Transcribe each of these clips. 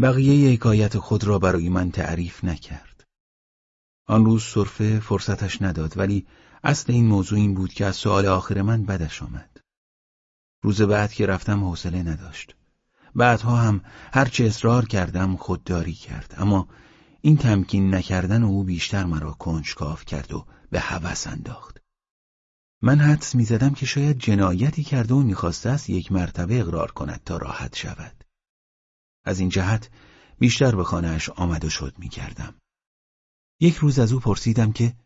بقیه حکایت خود را برای من تعریف نکرد. آن روز صرفه فرصتش نداد ولی اصل این موضوع این بود که از سؤال آخر من بدش آمد. روز بعد که رفتم حوصله نداشت. بعدها هم هرچه اصرار کردم خودداری کرد اما این تمکین نکردن او بیشتر مرا کنجکاو کرد و به هوس انداخت. من حدس می‌زدم که شاید جنایتی کرده و می‌خواسته است یک مرتبه اقرار کند تا راحت شود. از این جهت بیشتر به خانهاش آمد و شد می‌کردم. یک روز از او پرسیدم که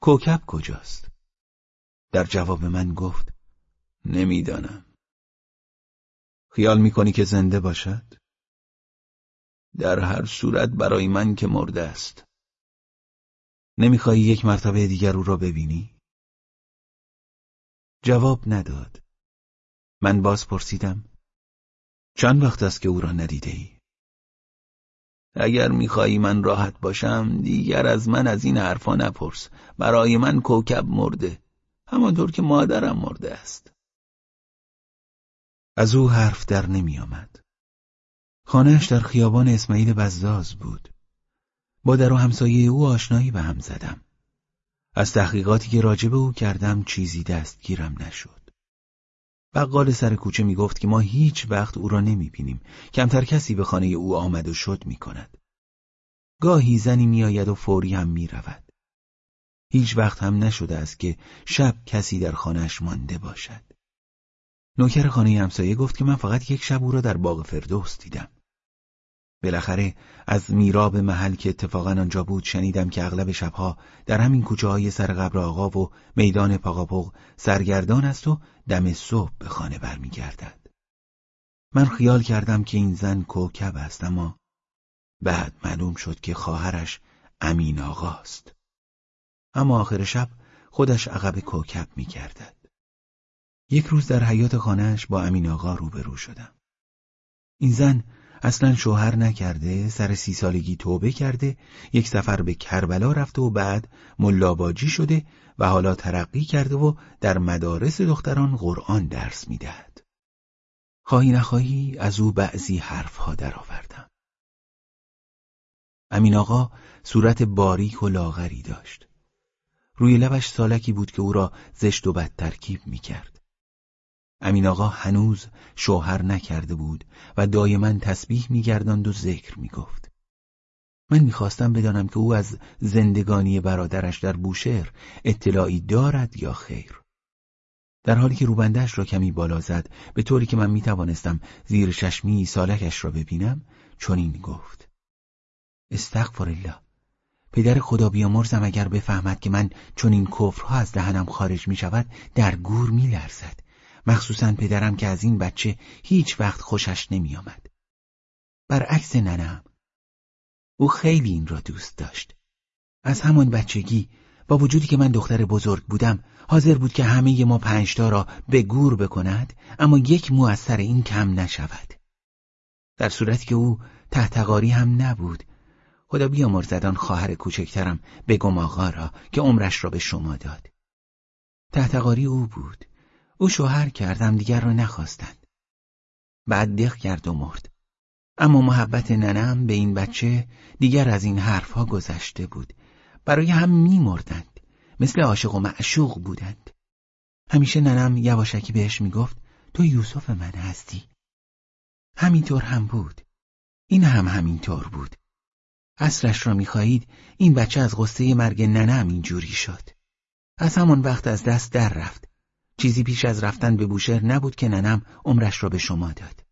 کوکب کجاست؟ در جواب من گفت نمی‌دانم. خیال می‌کنی که زنده باشد؟ در هر صورت برای من که مرده است. نمی‌خوای یک مرتبه دیگر او را ببینی؟ جواب نداد. من باز پرسیدم. چند وقت است که او را ندیده ای؟ اگر میخوایی من راحت باشم دیگر از من از این حرفا نپرس برای من کوکب مرده همانطور که مادرم مرده است از او حرف در نمی آمد. خانهش در خیابان اسماعیل بزاز بود. با در و همسایه او آشنایی به هم زدم. از تحقیقاتی که راجب او کردم چیزی دستگیرم نشد. بقال سر کوچه می گفت که ما هیچ وقت او را نمی بینیم. کمتر کسی به خانه او آمد و شد می کند. گاهی زنی می آید و فوری هم می رود. هیچ وقت هم نشده است که شب کسی در خانهش مانده باشد. نوکر خانه همسایه گفت که من فقط یک شب او را در باغ فردوس دیدم. بالاخره از میراب محل که اتفاقا آنجا بود شنیدم که اغلب شبها در همین کوچه های سر قبر آقا و میدان پاقاپوق سرگردان است و دم صبح به خانه برمیگردد. من خیال کردم که این زن کوکب است اما بعد معلوم شد که خواهرش امین آقاست. اما آخر شب خودش عقب کوکب میگردد. یک روز در حیات خانهش با امین آقا روبرو شدم. این زن اصلا شوهر نکرده سر سی سالگی توبه کرده یک سفر به کربلا رفته و بعد ملاباجی شده و حالا ترقی کرده و در مدارس دختران قرآن درس می‌دهد. خواهی نخواهی از او بعضی حرفها درآوردم. امین آقا صورت باریک و لاغری داشت. روی لبش سالکی بود که او را زشت و بد ترکیب می کرد. امین آقا هنوز شوهر نکرده بود و دایما تسبیح میگرداند و ذکر می‌گفت. من می‌خواستم بدانم که او از زندگانی برادرش در بوشهر اطلاعی دارد یا خیر. در حالی که روبندهش را کمی بالا زد به طوری که من می‌توانستم زیر چشمی سالکش را ببینم چنین گفت. استغفر الله پدر خدا بیامرزم اگر بفهمد که من چون این کفرها از دهنم خارج می شود در گور می لرزد. مخصوصا پدرم که از این بچه هیچ وقت خوشش نمی آمد. برعکس ننم. او خیلی این را دوست داشت. از همان بچگی با وجودی که من دختر بزرگ بودم حاضر بود که همه ما پنجتا را به گور بکند اما یک مو از سر این کم نشود. در صورتی که او تحتقاری هم نبود خدا بیامرزدان خواهر کوچکترم بگم آقا را که عمرش را به شما داد. تحتقاری او بود. او شوهر کردم دیگر را نخواستند. بعد دق کرد و مرد. اما محبت ننم به این بچه دیگر از این حرفها گذشته بود. برای هم میمردند. مثل عاشق و معشوق بودند. همیشه ننم یواشکی بهش می‌گفت تو یوسف من هستی. همینطور هم بود. این هم همینطور بود. اصرش را می‌خواهید این بچه از غصه مرگ ننم اینجوری شد. از همان وقت از دست در رفت. چیزی پیش از رفتن به بوشهر نبود که ننم عمرش را به شما داد.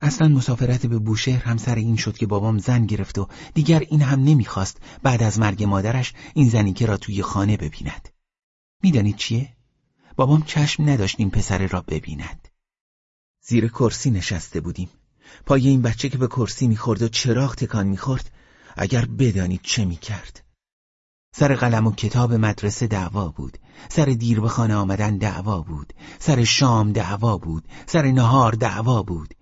اصلا مسافرت به بوشهر هم سر این شد که بابام زن گرفت و دیگر این هم نمی‌خواست بعد از مرگ مادرش این زنیکه را توی خانه ببیند. می‌دانید چیه؟ بابام چشم نداشت این پسره را ببیند. زیر کرسی نشسته بودیم. پای این بچه که به کرسی می‌خورد و چراغ تکان می‌خورد اگر بدانید چه می‌کرد. سر قلم و کتاب مدرسه دعوا بود. سر دیر به خانه آمدن دعوا بود. سر شام دعوا بود. سر نهار دعوا بود.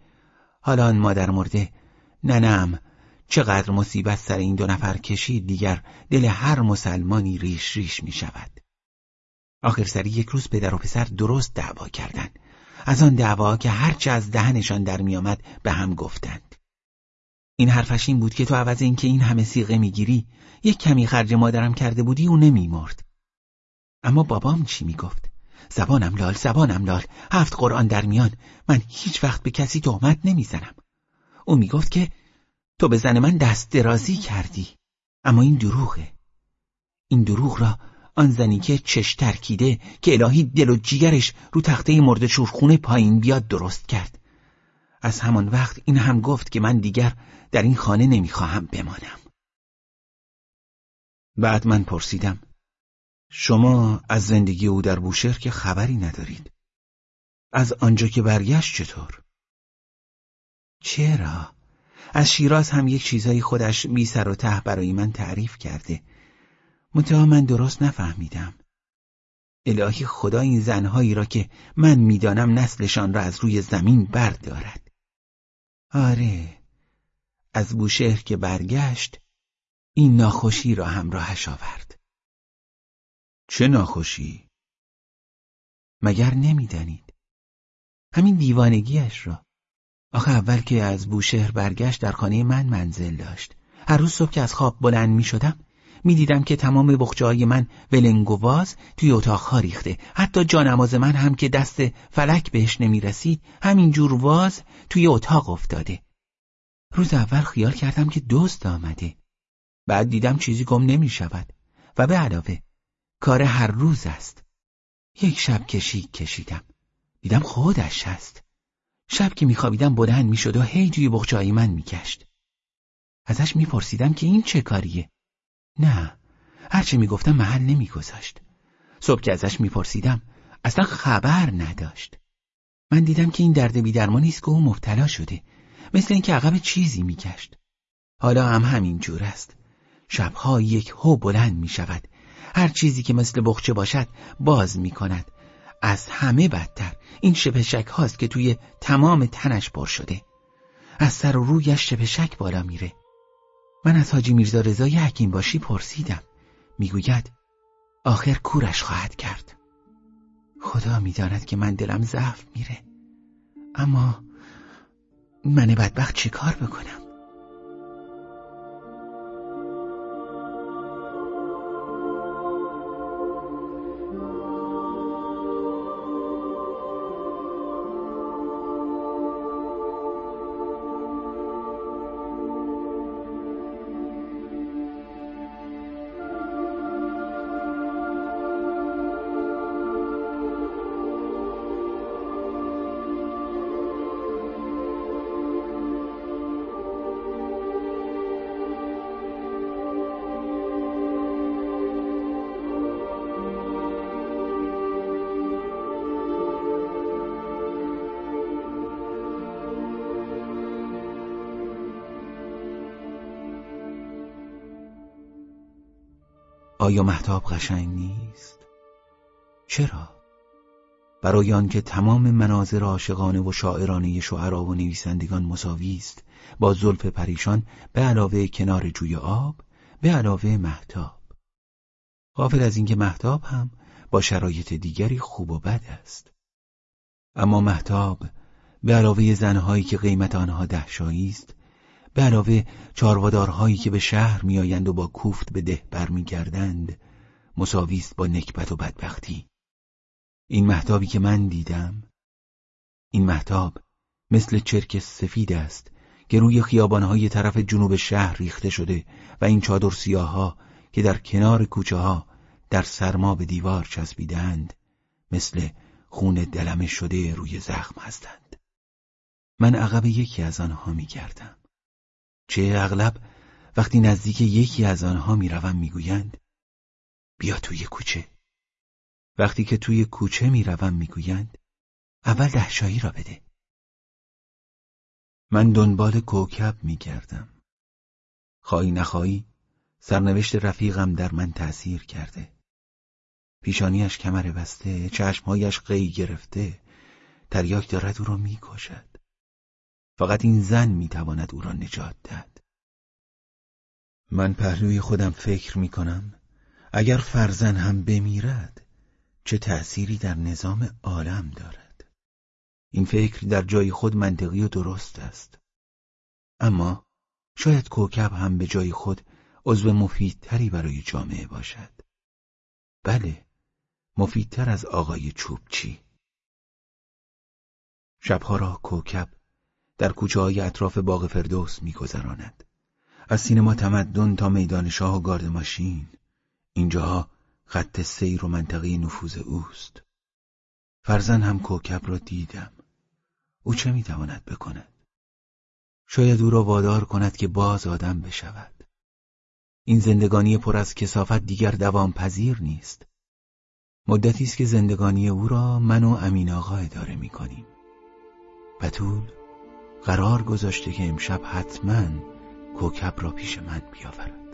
حالا آن مادر مرده ننم چقدر مصیبت سر این دو نفر کشید دیگر دل هر مسلمانی ریش ریش می شود. آخر سری یک روز پدر و پسر درست دعوا کردند. از آن دعوا که هرچه از دهنشان در می آمد به هم گفتند. این حرفش این بود که تو عوض اینکه این همه سیغه می‌گیری یک کمی خرج مادرم کرده بودی او نمیمرد. اما بابام چی می‌گفت؟ زبانم لال زبانم لال. هفت قرآن در میان. من هیچ وقت به کسی تهمت نمی‌زنم. او می‌گفت که تو به زن من دست درازی کردی. اما این دروغه. این دروغ را آن زنی که چش ترکیده که الهی دل و جیگرش رو تخته مرد شورخونه پایین بیاد درست کرد. از همان وقت این هم گفت که من دیگر در این خانه نمی‌خواهم بمانم. بعد من پرسیدم شما از زندگی او در بوشهر که خبری ندارید. از آنجا که برگشت چطور؟ چرا؟ از شیراز هم یک چیزای خودش بی سر و ته برای من تعریف کرده. منتها من درست نفهمیدم. الهی خدا این زنهایی را که من می‌دانم نسلشان را از روی زمین بردارد. آره از بوشهر که برگشت این ناخوشی را همراهش آورد. چه ناخوشی؟ مگر نمی‌دانید؟ همین دیوانگیش را. آخه اول که از بوشهر برگشت در خانه من منزل داشت. هر روز صبح که از خواب بلند می شدم می دیدم که تمام بخچه من ولنگ و واز توی اتاقها ریخته. حتی جانماز من هم که دست فلک بهش نمی رسید همینجور واز توی اتاق افتاده. روز اول خیال کردم که دوست آمده. بعد دیدم چیزی گم نمی شود. و به علاوه کار هر روز است. یک شب کشی کشیدم. دیدم خودش هست شب که میخوابیدم بلند می‌شد و هی توی بخچه من میگشت. ازش میپرسیدم که این چه کاریه؟ نه هرچه می‌گفتم محل نمیگذاشت. صبح که ازش میپرسیدم اصلا خبر نداشت. من دیدم که این درد بیدرمانی است که او مبتلا شده. مثل اینکه عقب چیزی میگشت. حالا هم همین جور است. شبها یک هو بلند می‌شود. هر چیزی که مثل بخچه باشد باز می‌کند. از همه بدتر. این شپشک هاست که توی تمام تنش پر شده. از سر و رویش شپشک بالا میره. من از حاجی میرزا رضای حکیم باشی پرسیدم. می‌گوید آخر کورش خواهد کرد. خدا می‌داند که من دلم ضعف میره. اما من بدبخت چی کار بکنم؟ آیا محتاب قشنگ نیست؟ چرا؟ برای آنکه تمام مناظر عاشقانه و شاعرانه شعرا و نویسندگان مساوی است با زلف پریشان به علاوه کنار جوی آب به علاوه محتاب غافل از اینکه محتاب هم با شرایط دیگری خوب و بد است اما محتاب به علاوه زنهایی که قیمت آنها دهشایی است به علاوه چاروادارهایی که به شهر میآیند و با کوفت به ده برمیگردند مساوی است با نکبت و بدبختی. این محتابی که من دیدم این محتاب مثل چرک سفید است که روی خیابانهای طرف جنوب شهر ریخته شده و این چادر سیاها که در کنار کوچه ها در سرما به دیوار چسبیدند مثل خون دلمه شده روی زخم هستند. من عقب یکی از آنها میگردم. چه اغلب وقتی نزدیک یکی از آنها می‌روم می‌گویند بیا توی کوچه. وقتی که توی کوچه می‌روم می‌گویند اول دهشایی را بده. من دنبال کوکب میگردم. خواهی نخواهی سرنوشت رفیقم در من تأثیر کرده. پیشانیش کمر بسته چشمهایش قی گرفته تریاک دارد او را می‌کشد. فقط این زن می‌تواند او را نجات دهد. من پهلوی خودم فکر می‌کنم اگر فرزن هم بمیرد چه تأثیری در نظام عالم دارد. این فکر در جای خود منطقی و درست است. اما شاید کوکب هم به جای خود عضو مفیدتری برای جامعه باشد. بله مفیدتر از آقای چوبچی. شبها را کوکب در کوچه های اطراف باغ فردوس میگذراند. از سینما تمدن تا میدان شاه و گارد ماشین. اینجاها خط سیر و منطقه نفوذ اوست. فرزن هم کوکب را دیدم. او چه می‌تواند بکند؟ شاید او را وادار کند که باز آدم بشود. این زندگانی پر از کسافت دیگر دوام پذیر نیست. مدتی است که زندگانی او را من و امین آقا اداره می کنیم بتول قرار گذاشته که امشب حتما کوکب را پیش من بیاورد.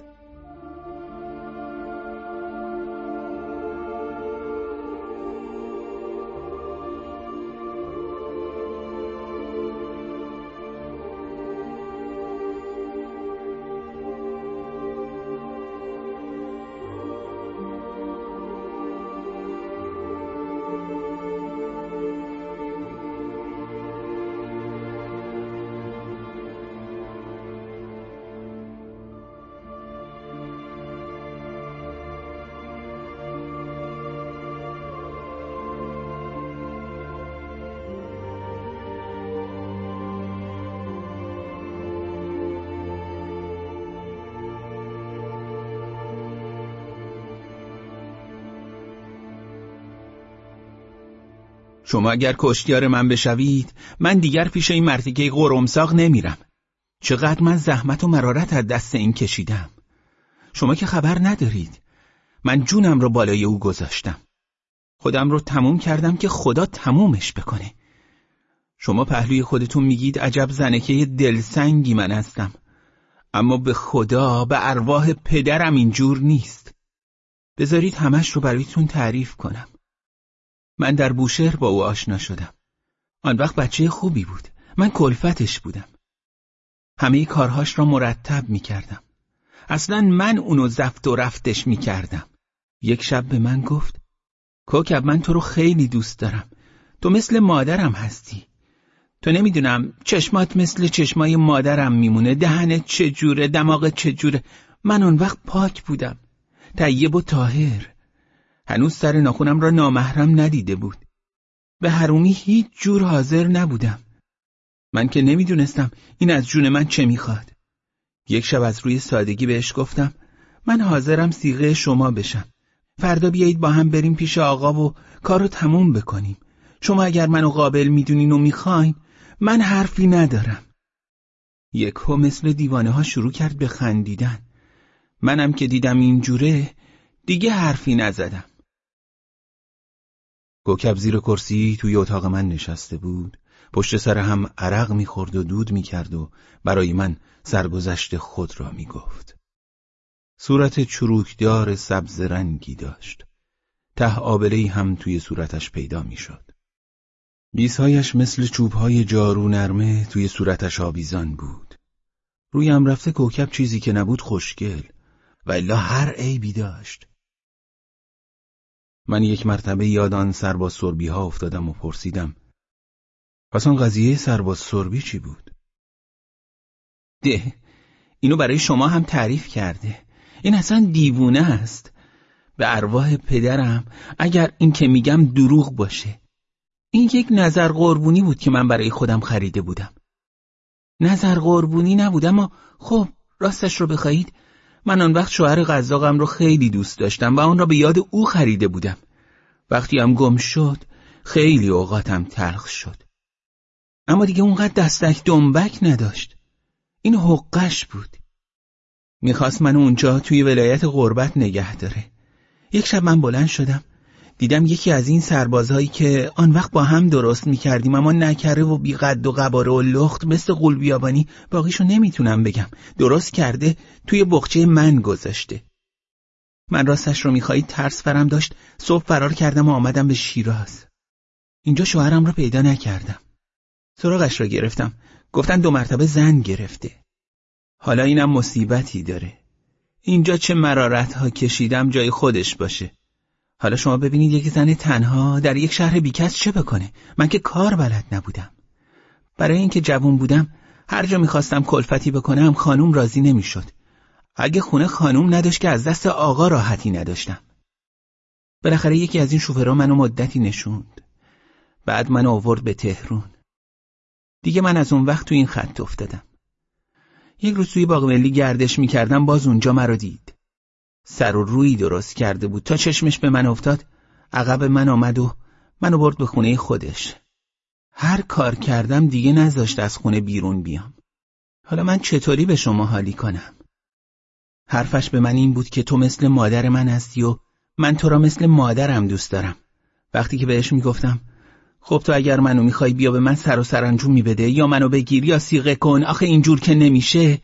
شما اگر کشتیار من بشوید من دیگر پیش این مرتیکه قرمساق نمیرم. چقدر من زحمت و مرارت از دست این کشیدم. شما که خبر ندارید. من جونم رو بالای او گذاشتم. خودم رو تموم کردم که خدا تمومش بکنه. شما پهلوی خودتون میگید عجب زنکه دلسنگی من هستم. اما به خدا به ارواح پدرم اینجور نیست. بذارید همش رو برایتون تعریف کنم. من در بوشهر با او آشنا شدم. آن وقت بچه خوبی بود. من کلفتش بودم. همه کارهاش را مرتب می کردم. اصلا من اونو زفت و رفتش می کردم. یک شب به من گفت کوکب من تو رو خیلی دوست دارم. تو مثل مادرم هستی. تو نمی‌دونم چشمات مثل چشمای مادرم میمونه دهنت چجوره دماغت چجوره من اون وقت پاک بودم طیب و تاهر هنوز سر ناخونم را نامحرم ندیده بود. به حرومی هیچ جور حاضر نبودم. من که نمی‌دونستم این از جون من چه می‌خواد. یک شب از روی سادگی بهش گفتم من حاضرم سیغه شما بشم. فردا بیایید با هم بریم پیش آقا و کارو تموم بکنیم. شما اگر منو قابل می‌دونین و می‌خواین من حرفی ندارم. یکو مثل دیوانه ها شروع کرد به خندیدن. منم که دیدم اینجوره دیگه حرفی نزدم. کوکب زیر کرسی توی اتاق من نشسته بود. پشت سر هم عرق می‌خورد و دود می‌کرد و برای من سرگذشت خود را می‌گفت. صورت چروکدار سبز رنگی داشت. ته آبلهی هم توی صورتش پیدا می‌شد. بیسهایش مثل چوبهای جارو نرمه توی صورتش آویزان بود. رویم رفته کوکب چیزی که نبود خوشگل. و الا هر عیبی داشت. من یک مرتبه یاد آن سرباز سربی ها افتادم و پرسیدم پس آن قضیه سرباز سربی چی بود؟ ده اینو برای شما هم تعریف کرده. این اصلا دیوونه است. به ارواح پدرم اگر این که میگم دروغ باشه. این یک نظر قربونی بود که من برای خودم خریده بودم. نظر قربونی نبود اما خب راستش رو بخواهید. من آن وقت شوهر قزاقم رو خیلی دوست داشتم و آن را به یاد او خریده بودم. وقتی هم گم شد خیلی اوقاتم تلخ شد. اما دیگه اونقدر دستک دنبک نداشت. این حقش بود. می‌خواست من اونجا توی ولایت غربت نگه داره. یک شب من بلند شدم. دیدم یکی از این سربازهایی که آن وقت با هم درست می‌کردیم اما نکره و بیقد و قباره و لخت مثل قول باقیشو نمی‌تونم بگم. درست کرده توی بخچه من گذاشته. من راستش رو می‌خواهید ترس فرم داشت صبح فرار کردم و آمدم به شیراز. اینجا شوهرم رو پیدا نکردم. سراغش را گرفتم. گفتن دو مرتبه زن گرفته. حالا اینم مصیبتی داره. اینجا چه مرارت ها کشیدم جای خودش باشه. حالا شما ببینید یک زن تنها در یک شهر بیکس چه بکنه من که کار بلد نبودم برای اینکه جوون بودم هر جا می‌خواستم کلفتی بکنم خانوم راضی نمی‌شد. اگه خونه خانوم نداشت که از دست آقا راحتی نداشتم. بالاخره یکی از این شوفرها منو مدتی نشوند. بعد منو آورد به تهرون. دیگه من از اون وقت تو این خط افتادم. یک روز توی باغ ملی گردش می‌کردم باز اونجا مرا دید. سر و روی درست کرده بود تا چشمش به من افتاد عقب من آمد و منو برد به خونه خودش. هر کار کردم دیگه نذاشت از خونه بیرون بیام. حالا من چطوری به شما حالی کنم؟ حرفش به من این بود که تو مثل مادر من هستی و من تو را مثل مادرم دوست دارم. وقتی که بهش می‌گفتم خب تو اگر منو می‌خوای بیا به من سر و سرانجام میبده یا منو بگیر یا سیغه کن آخه اینجور که نمیشه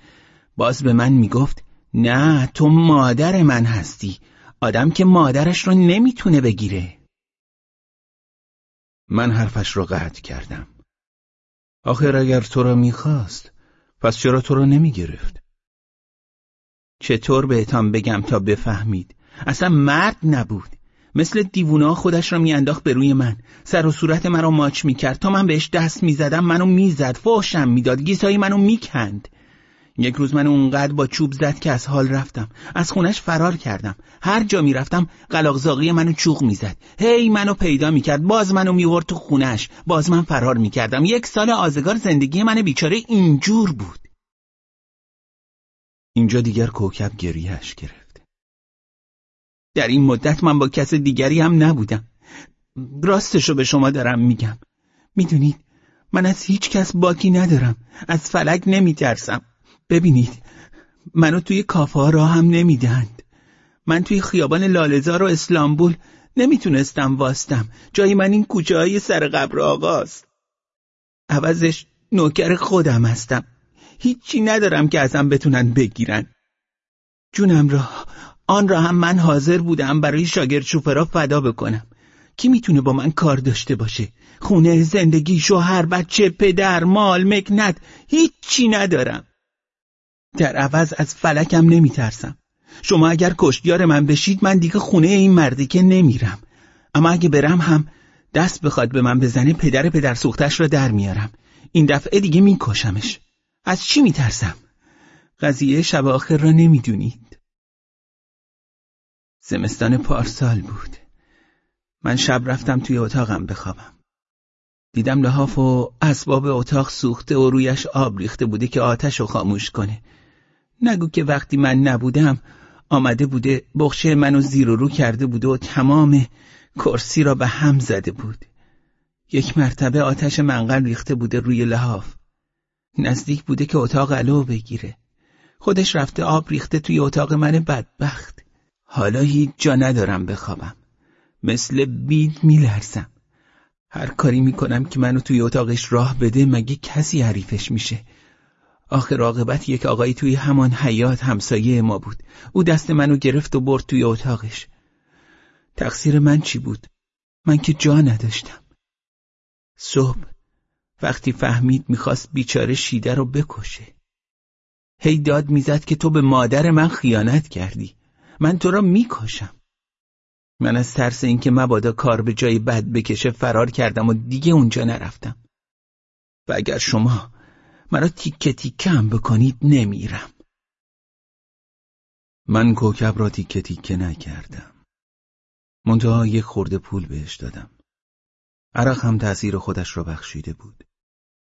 باز به من می‌گفت نه تو مادر من هستی. آدم که مادرش رو نمی‌تونه بگیره. من حرفش رو قطع کردم. آخر اگر تو را می‌خواست پس چرا تو را نمی‌گرفت؟ چطور بهتان بگم تا بفهمید؟ اصلا مرد نبود. مثل دیوونا خودش را میانداخت به روی من. سر و صورت مرا ماچ می‌کرد. تا من بهش دست می‌زدم منو می‌زد فوشم می‌داد گیسایی منو می‌کند. یک روز من اونقدر با چوب زد که از حال رفتم. از خونش فرار کردم. هر جا می‌رفتم قلاقزاقی منو چوغ می‌زد. هی منو پیدا می‌کرد. باز منو میورد تو خونش. باز من فرار می‌کردم. یک سال آزگار زندگی من بیچاره اینجور بود. اینجا دیگر کوکب گریهش گرفت. در این مدت من با کس دیگری هم نبودم. راستشو به شما دارم میگم. می‌دونید من از هیچ کس باکی ندارم. از فلک نمیترسم. ببینید منو توی کافه ها راه هم نمیدند من توی خیابان لالزار و اسلامبول نمی‌تونستم واستم. جای من این کوچه های سر قبر آقاست. عوضش نوکر خودم هستم. هیچی ندارم که ازم بتونن بگیرن. جونم را آن را هم من حاضر بودم برای شاگرد شوفرا فدا بکنم. کی می‌تونه با من کار داشته باشه؟ خونه زندگی شوهر بچه پدر مال مکنت هیچی ندارم. در عوض از فلکم نمیترسم. شما اگر کشتیار من بشید من دیگه خونه این مردی که نمیرم. اما اگه برم هم دست بخواد به من بزنه پدر پدر سوختش را در میارم. این دفعه دیگه میکشمش. از چی میترسم؟ قضیه شب آخر را نمی‌دونید. زمستان پارسال بود. من شب رفتم توی اتاقم بخوابم. دیدم لحاف و اسباب اتاق سوخته و رویش آب ریخته بوده که آتش رو خاموش کنه. نگو که وقتی من نبودم آمده بوده بخشه منو زیر و رو کرده بوده و تمام کرسی را به هم زده بود. یک مرتبه آتش منقل ریخته بوده روی لحاف. نزدیک بوده که اتاق علو بگیره. خودش رفته آب ریخته توی اتاق من بدبخت. حالا هیچ جا ندارم بخوابم. مثل بید میلرزم. هر کاری می‌کنم که منو توی اتاقش راه بده مگه کسی حریفش میشه؟ آخر عاقبت یک آقایی توی همان حیات همسایه ما بود. او دست منو گرفت و برد توی اتاقش. تقصیر من چی بود؟ من که جا نداشتم. صبح وقتی فهمید می‌خواست بیچاره شیده رو بکشه. هی داد می‌زد که تو به مادر من خیانت کردی. من تو را می‌کشم. من از ترس اینکه مبادا کار به جای بد بکشه فرار کردم و دیگه اونجا نرفتم. و اگر شما مرا تیکه تیکه هم بکنید نمیرم. من کوکب را تیکه تیکه نکردم. منتها یک خورده پول بهش دادم. عرق هم تأثیر خودش را بخشیده بود.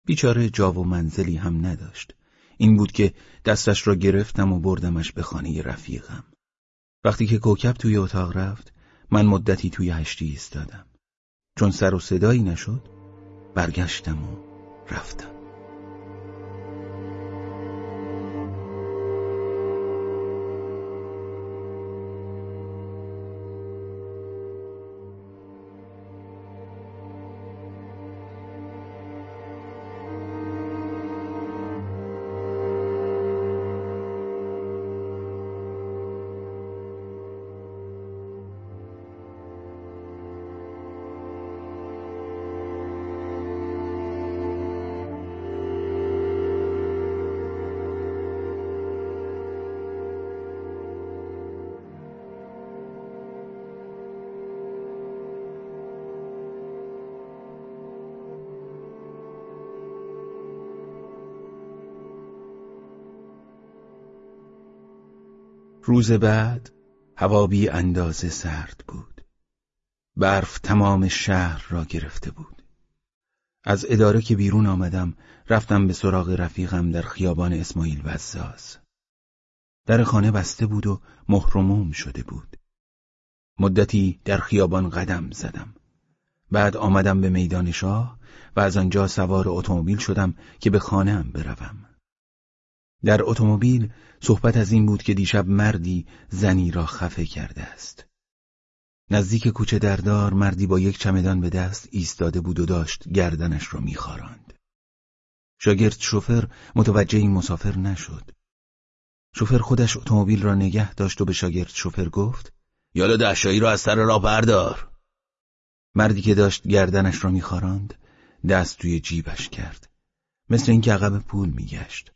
بیچاره جا و منزلی هم نداشت. این بود که دستش را گرفتم و بردمش به خانه رفیقم. وقتی که کوکب توی اتاق رفت من مدتی توی هشتی ایستادم. چون سر و صدایی نشد برگشتم و رفتم. روز بعد هوا بی اندازه سرد بود. برف تمام شهر را گرفته بود. از اداره که بیرون آمدم رفتم به سراغ رفیقم در خیابان اسماعیل وزاز. در خانه بسته بود و محرموم شده بود. مدتی در خیابان قدم زدم. بعد آمدم به میدان شاه و از آنجا سوار اتومبیل شدم که به خانهام بروم. در اتومبیل صحبت از این بود که دیشب مردی زنی را خفه کرده است. نزدیک کوچه دردار مردی با یک چمدان به دست ایستاده بود و داشت گردنش را میخاراند. شاگرد شوفر متوجه این مسافر نشد. شوفر خودش اتومبیل را نگه داشت و به شاگرد شوفر گفت یالا دهشایی را از سر راه بردار. مردی که داشت گردنش را میخاراند دست توی جیبش کرد. مثل اینکه عقب پول میگشت.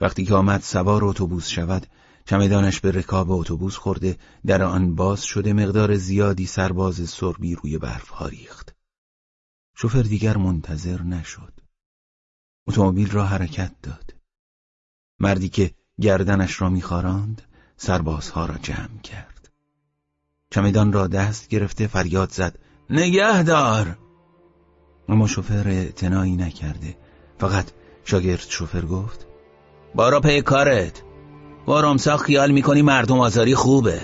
وقتی که آمد سوار اتوبوس شود چمدانش به رکاب اتوبوس خورده در آن باز شده مقدار زیادی سرباز سربی روی برف ها ریخت. شوفر دیگر منتظر نشد. اتومبیل را حرکت داد. مردی که گردنش را میخاراند سربازها را جمع کرد. چمدان را دست گرفته فریاد زد نگهدار اما شوفر اعتنایی نکرده. فقط شاگرد شوفر گفت بارا پی کارت. با خیال می‌کنی مردم آزاری خوبه.